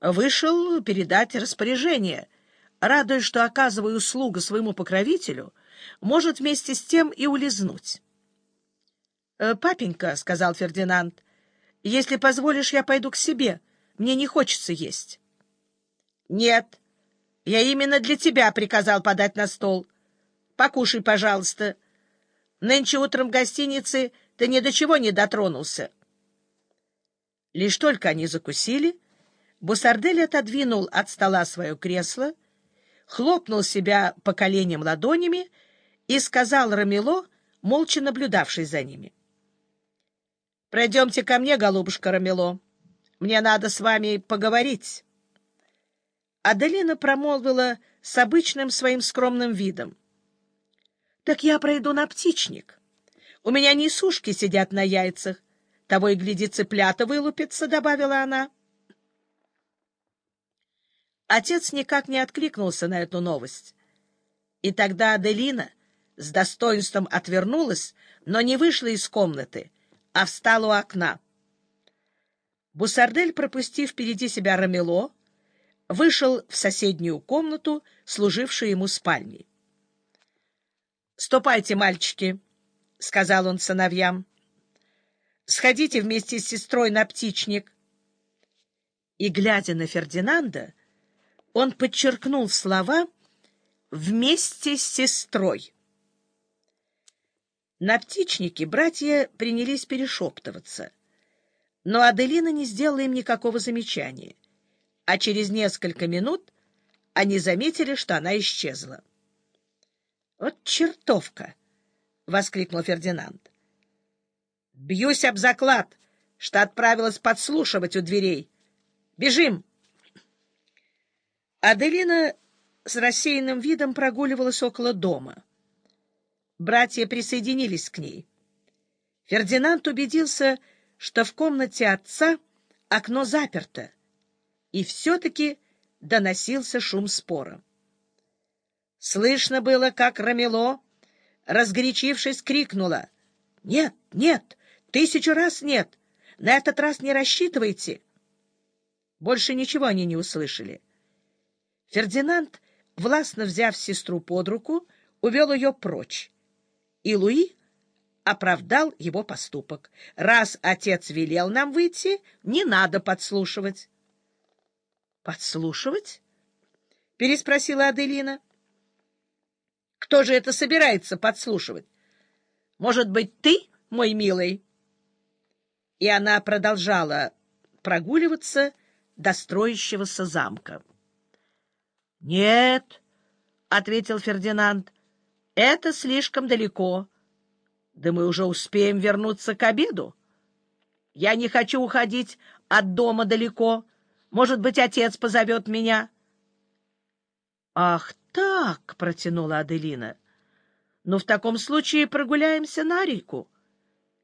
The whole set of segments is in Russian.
вышел передать распоряжение, радуясь, что, оказывая услугу своему покровителю, может вместе с тем и улизнуть. «Э, — Папенька, — сказал Фердинанд, — если позволишь, я пойду к себе. Мне не хочется есть. — Нет, я именно для тебя приказал подать на стол. Покушай, пожалуйста. Нынче утром в гостинице ты ни до чего не дотронулся. Лишь только они закусили, Бусардель отодвинул от стола свое кресло, хлопнул себя по коленям ладонями и сказал Рамило, молча наблюдавший за ними. — Пройдемте ко мне, голубушка Рамило. Мне надо с вами поговорить. Аделина промолвила с обычным своим скромным видом. — Так я пройду на птичник. У меня несушки сидят на яйцах. Того и гляди, цыплята вылупятся, — добавила она. Отец никак не откликнулся на эту новость. И тогда Аделина с достоинством отвернулась, но не вышла из комнаты, а встала у окна. Бусардель, пропустив впереди себя Рамело, вышел в соседнюю комнату, служившую ему спальней. — Ступайте, мальчики, — сказал он сыновьям. — Сходите вместе с сестрой на птичник. И, глядя на Фердинанда, он подчеркнул слова «вместе с сестрой». На птичнике братья принялись перешептываться, но Аделина не сделала им никакого замечания а через несколько минут они заметили, что она исчезла. — Вот чертовка! — воскликнул Фердинанд. — Бьюсь об заклад, что отправилась подслушивать у дверей. Бежим! Аделина с рассеянным видом прогуливалась около дома. Братья присоединились к ней. Фердинанд убедился, что в комнате отца окно заперто, и все-таки доносился шум спора. Слышно было, как Рамело, разгорячившись, крикнула. — Нет, нет, тысячу раз нет, на этот раз не рассчитывайте. Больше ничего они не услышали. Фердинанд, властно взяв сестру под руку, увел ее прочь, и Луи оправдал его поступок. Раз отец велел нам выйти, не надо подслушивать. — Подслушивать? — переспросила Аделина. — Кто же это собирается подслушивать? Может быть, ты, мой милый? И она продолжала прогуливаться до строящегося замка. — Нет, — ответил Фердинанд, — это слишком далеко. Да мы уже успеем вернуться к обеду. Я не хочу уходить от дома далеко. Может быть, отец позовет меня? — Ах так, — протянула Аделина. — Ну, в таком случае прогуляемся на реку.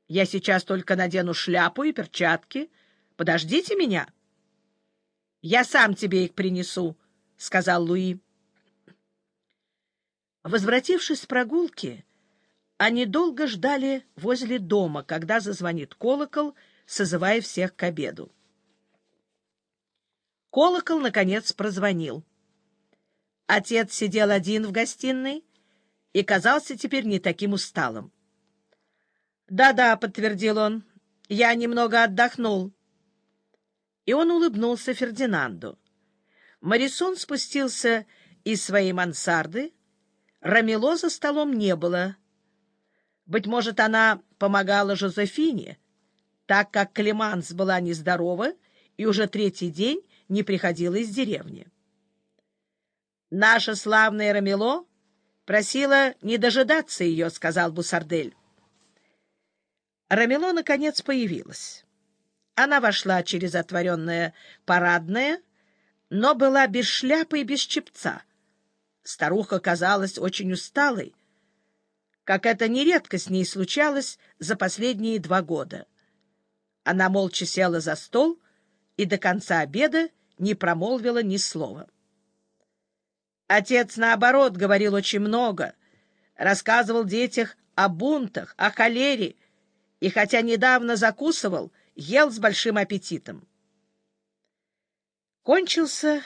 Я сейчас только надену шляпу и перчатки. Подождите меня. — Я сам тебе их принесу, — сказал Луи. Возвратившись с прогулки, они долго ждали возле дома, когда зазвонит колокол, созывая всех к обеду. Колокол, наконец, прозвонил. Отец сидел один в гостиной и казался теперь не таким усталым. «Да-да», — подтвердил он, — «я немного отдохнул». И он улыбнулся Фердинанду. Марисон спустился из своей мансарды. Рамело за столом не было. Быть может, она помогала Жозефине, так как Клеманс была нездорова и уже третий день не приходила из деревни. «Наша славная Рамело просила не дожидаться ее», — сказал Бусардель. Рамело, наконец, появилась. Она вошла через отворенное парадное, но была без шляпы и без чепца. Старуха казалась очень усталой, как это нередко с ней случалось за последние два года. Она молча села за стол и до конца обеда не промолвила ни слова. Отец, наоборот, говорил очень много, рассказывал детях о бунтах, о холере, и хотя недавно закусывал, ел с большим аппетитом. Кончился